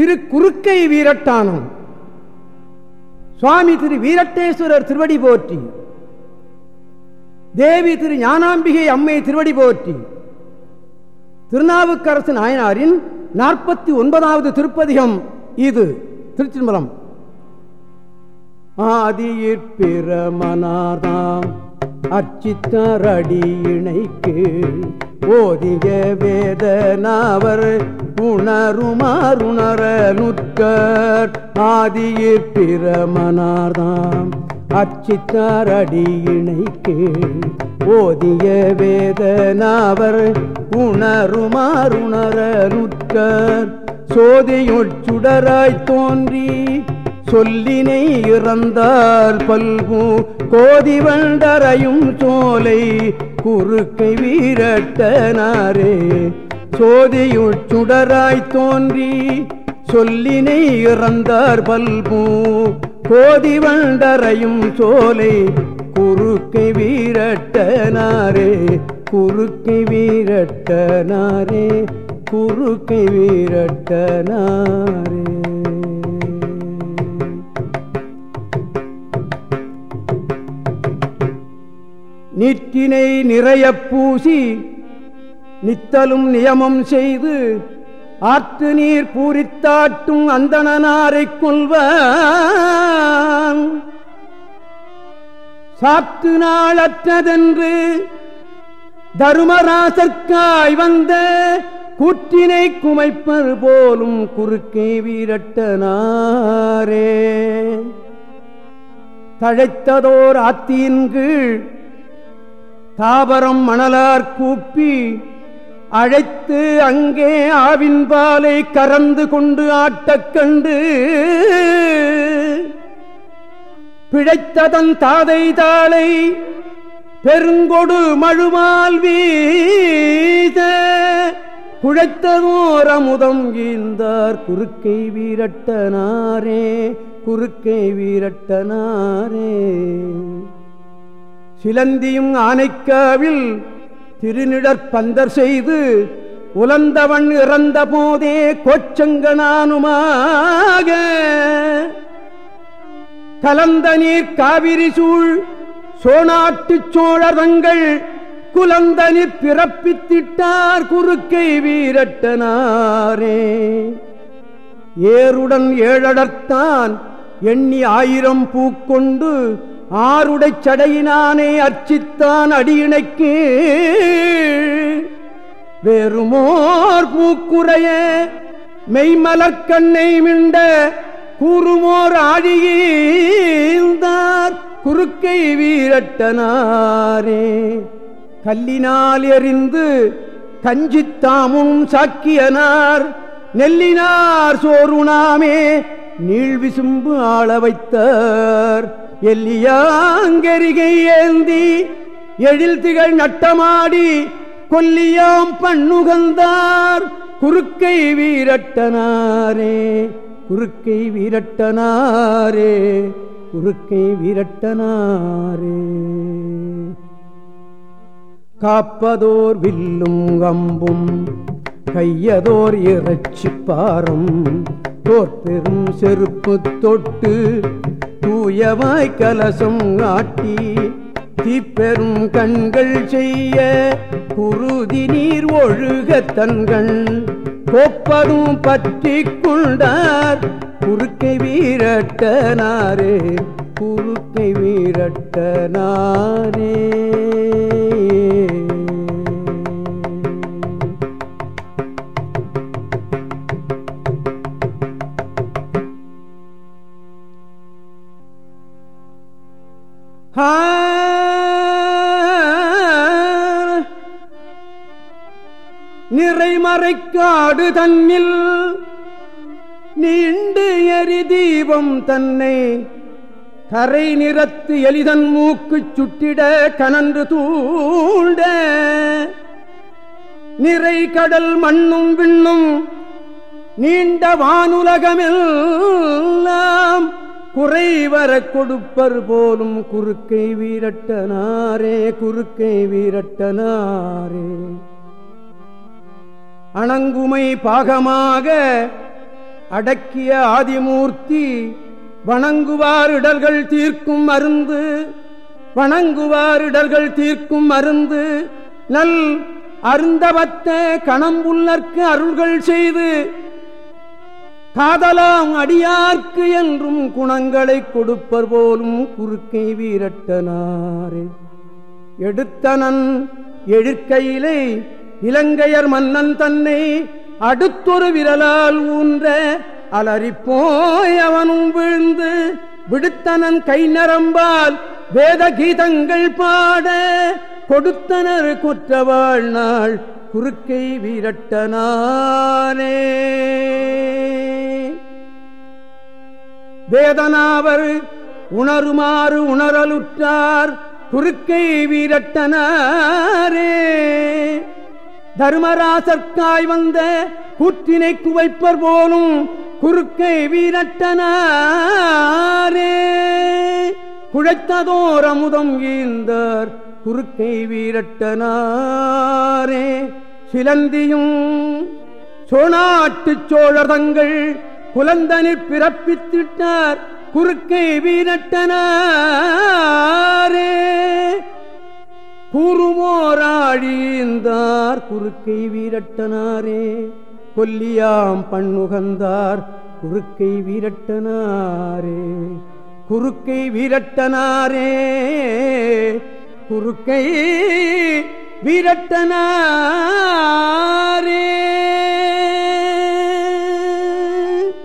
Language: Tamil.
திரு குறுக்கை வீரட்டானம். சுவாமி திரு வீரட்டேஸ்வரர் திருவடி போற்றி. தேவி திரு ஞானாம்பிகை அம்மை திருவடி போற்றி. திருநாவுக்கரசு நாயனாரின் நாற்பத்தி ஒன்பதாவது திருப்பதிகம் இது திருச்சிம்பலம் ஆதியிற்பிரமனாதாம் அர்ச்சித்தரடி இணைக்கு ஓதிய வேதனாவர் உணருமாறுணர நுட்கர். ஆதியிற்பிரமனாதாம் அச்சித்தாரடி இணைக்கு ஓதிய வேதனாவர் உணருமாறுணர நுட்கர். சோதியுச்சுடராய் தோன்றி சொல்லினை இறந்தால் பல்கும் கோதி வண்டரையும் சோலை குறுக்கை வீரட்டனாரே சோதியுள் தோன்றி சொல்லினை இறந்தார் பல்பூ கோதி வண்டரையும் சோலை குறுக்கை வீரட்டனாரே குறுக்கை வீரட்டனாரே குறுக்கை வீரட்டனாரே நீற்றினை நிறைய பூசி நித்தலும் நியமம் செய்து ஆற்று நீர் பூரித்தாட்டும் அந்தணனாரை கொள்வான். சாத்து நாளற்றதென்று தருமராசற்காய் வந்த கூற்றினை குமைப்பது போலும் குறுக்கே வீரட்டனாரே. தழைத்ததோர் ஆத்தியின் கீழ் தாபரம் மணலார் கூப்பி அழைத்து அங்கே ஆவின் பாலை கறந்து கொண்டு ஆட்டக்கண்டு பிழைத்ததன் தாதை தாளை பெருங்கொடு மழுமால் வீத குழைத்ததோர் அமுதம் ஈந்தார். குறுக்கை வீரட்டனாரே குறுக்கை வீரட்டனாரே சிலந்தியும் ஆனைக்காவில் திருநிடற்பந்தர் செய்து உலந்தவன் இறந்த போதே கோச்சங்கனானுமாக. கலந்த நீர் காவிரி சூழ் சோனாட்டு சோழரங்கள் குலந்தனி பிறப்பித்திட்டார் குறுக்கை வீரட்டனாரே. ஏருடன் ஏழடர்த்தான் எண்ணி ஆயிரம் பூக்கொண்டு ஆருடை சடையினானே அர்ச்சித்தான் அடியினைக்கு வெறுமோர் பூக்குறைய மெய்மலக்கண்ணை மிண்ட கூறுமோர் ஆழியீந்தார் குறுக்கை வீரட்டனாரே. கல்லினால் எறிந்து கஞ்சித்தாமும் சாக்கியனார். நெல்லினார் சோறுணாமே நீழ்விசும்பு ஆள வைத்தார் எல்லியாங்கரிகை ஏந்தி எழில் திகழ் நட்டமாடி கொல்லியாம் பண்ணுகந்தார். குறுக்கை வீரட்டனாரே குறுக்கை வீரட்டனாரே குறுக்கை வீரட்டனாரே. காப்பதோர் வில்லும் அம்பும் கையதோர் இறைச்சி இறைச்சிப்பாரம் தோற்பெரும் செருப்பு தொட்டு தூயவாய் கலசம் ஆட்டி தீப்பெரும் கண்கள் செய்ய குருதி நீர் ஒழுக தன்கண். கோப்பதும் பற்றி கொண்டார் குறுக்கை வீரட்டனாரே குறுக்கை வீரட்டனாரே நிறைமறைக்காடு தன்னில் நீண்டு எரி தீபம் தன்னை கரை நிறத்து எளிதன் மூக்கு சுட்டிட கனன்று தூண்ட நிறை கடல் மண்ணும் விண்ணும் நீண்ட வானுலகமெல்லாம் குறைவர கொடுப்பர் போலும் குறுக்கை வீரட்டனாரே குறுக்கை வீரட்டனாரே. அணங்குமை பாகமாக அடக்கிய ஆதிமூர்த்தி வணங்குவார் இடர்கள் தீர்க்கும் மருந்து வணங்குவார் இடர்கள் தீர்க்கும் மருந்து நல் அருந்தவத்த கணம்புள்ளற்கு அருள்கள் செய்து காதலாம் அடியார்க்கு என்றும் குணங்களை கொடுப்பர் போலும் குறுக்கை வீரட்டனாரே. எடுத்தனன் எழுக்கையிலே இலங்கையர் மன்னன் தன்னை அடுத்தொரு விரலால் ஊன்ற அலறிப்போய் அவனும் விழுந்து விடுத்தனன் கை நரம்பால் வேத கீதங்கள் பாட கொடுத்தனர் குற்றவாழ்நாள் குறுக்கை வீரட்டனானே வேதனாவர் உணருமாறு உணரலுற்றார் குறுக்கை வீரட்டனாரே. தர்மராசர்க்காய் வந்த கூற்றினை குவைப்பர் போலும் குறுக்கை வீரட்டனாரே. குழைத்ததோர் அமுதம் ஈந்தார் குறுக்கை வீரட்டனாரே. சிலந்தியும் சோனாட்டு சோழதங்கள் குலந்தனில் பிறப்பித்திட்டார். குறுக்கை வீரட்டனாரே. கூறுமோராழிந்தார். குறுக்கை வீரட்டனாரே. கொல்லியாம் பண்ணுகந்தார். குறுக்கை வீரட்டனாரே. குறுக்கை வீரட்டனாரே. குறுக்கை வீரட்டனாரே.